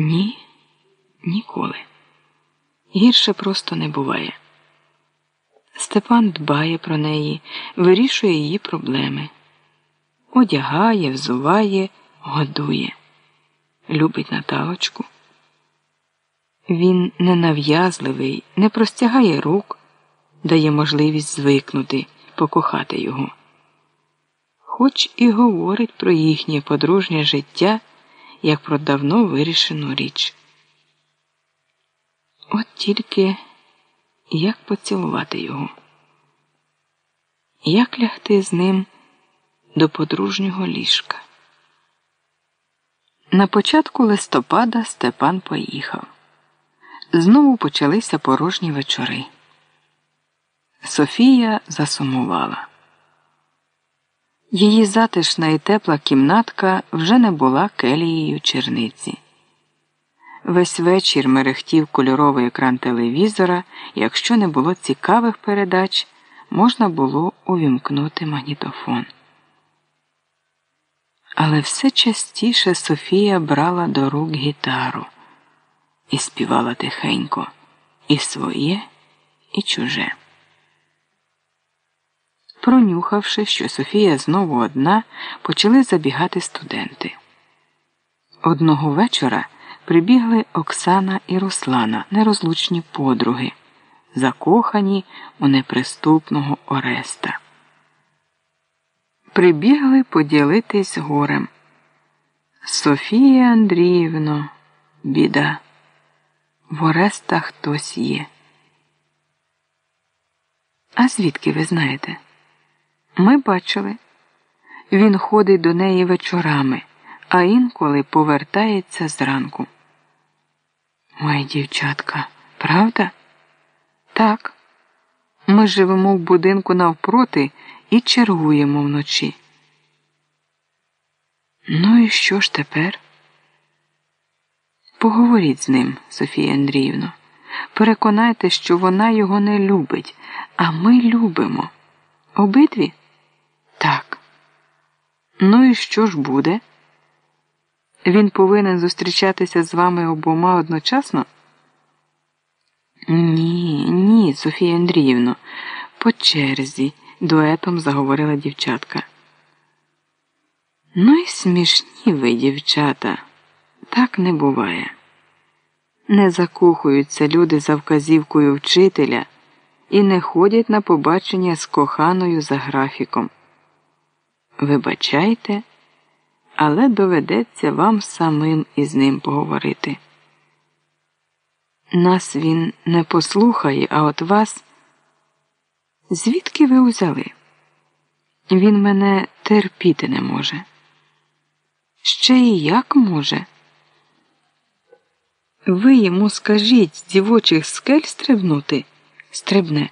Ні, ніколи. Гірше просто не буває. Степан дбає про неї, вирішує її проблеми, одягає, взуває, годує, любить Наталочку. Він ненав'язливий, не простягає рук, дає можливість звикнути, покохати його. Хоч і говорить про їхнє подружнє життя як про давно вирішену річ. От тільки як поцілувати його, як лягти з ним до подружнього ліжка. На початку листопада Степан поїхав. Знову почалися порожні вечори. Софія засумувала. Її затишна і тепла кімнатка вже не була келією черниці. Весь вечір мерехтів кольоровий екран телевізора, якщо не було цікавих передач, можна було увімкнути магнітофон. Але все частіше Софія брала до рук гітару і співала тихенько і своє, і чуже. Пронюхавши, що Софія знову одна, почали забігати студенти. Одного вечора прибігли Оксана і Руслана, нерозлучні подруги, закохані у неприступного Ореста. Прибігли поділитись горем. Софія Андріївно, біда, в Ореста хтось є. А звідки ви знаєте? Ми бачили, він ходить до неї вечорами, а інколи повертається зранку. Моя дівчатка, правда? Так. Ми живемо в будинку навпроти і чергуємо вночі. Ну і що ж тепер? Поговоріть з ним, Софія Андріївна. Переконайте, що вона його не любить, а ми любимо. Обидві? Ну і що ж буде? Він повинен зустрічатися з вами обома одночасно? Ні, ні, Софія Андріївно, по черзі, дуетом заговорила дівчатка. Ну і смішні ви, дівчата, так не буває. Не закохуються люди за вказівкою вчителя і не ходять на побачення з коханою за графіком. Вибачайте, але доведеться вам самим із ним поговорити. Нас він не послухає, а от вас. Звідки ви узяли? Він мене терпіти не може. Ще і як може? Ви йому скажіть дівочих скель стрибнути стрибне.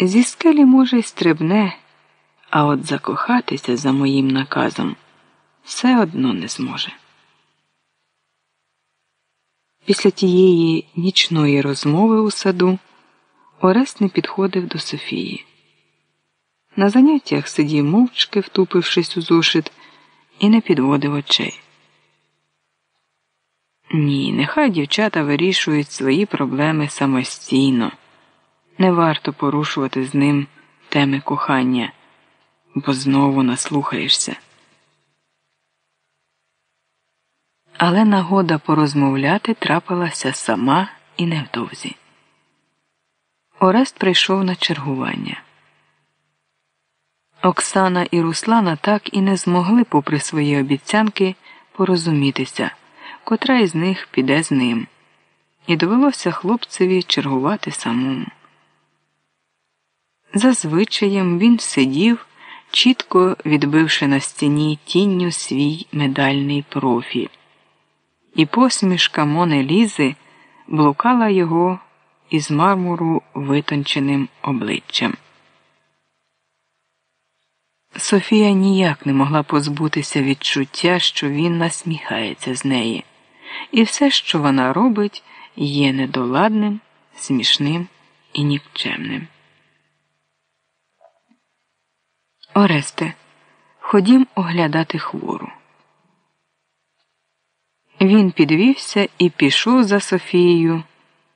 Зі скелі, може, й стрибне, а от закохатися за моїм наказом все одно не зможе. Після тієї нічної розмови у саду Орест не підходив до Софії. На заняттях сидів мовчки, втупившись у зошит, і не підводив очей. Ні, нехай дівчата вирішують свої проблеми самостійно. Не варто порушувати з ним теми кохання, бо знову наслухаєшся. Але нагода порозмовляти трапилася сама і невдовзі. Орест прийшов на чергування. Оксана і Руслана так і не змогли, попри свої обіцянки, порозумітися котра із них піде з ним, і довелося хлопцеві чергувати самому. Зазвичаєм він сидів, чітко відбивши на стіні тінню свій медальний профіль, і посмішка Мони Лізи блукала його із мармуру витонченим обличчям. Софія ніяк не могла позбутися відчуття, що він насміхається з неї і все, що вона робить, є недоладним, смішним і нікчемним. Оресте, ходім оглядати хвору. Він підвівся і пішов за Софією.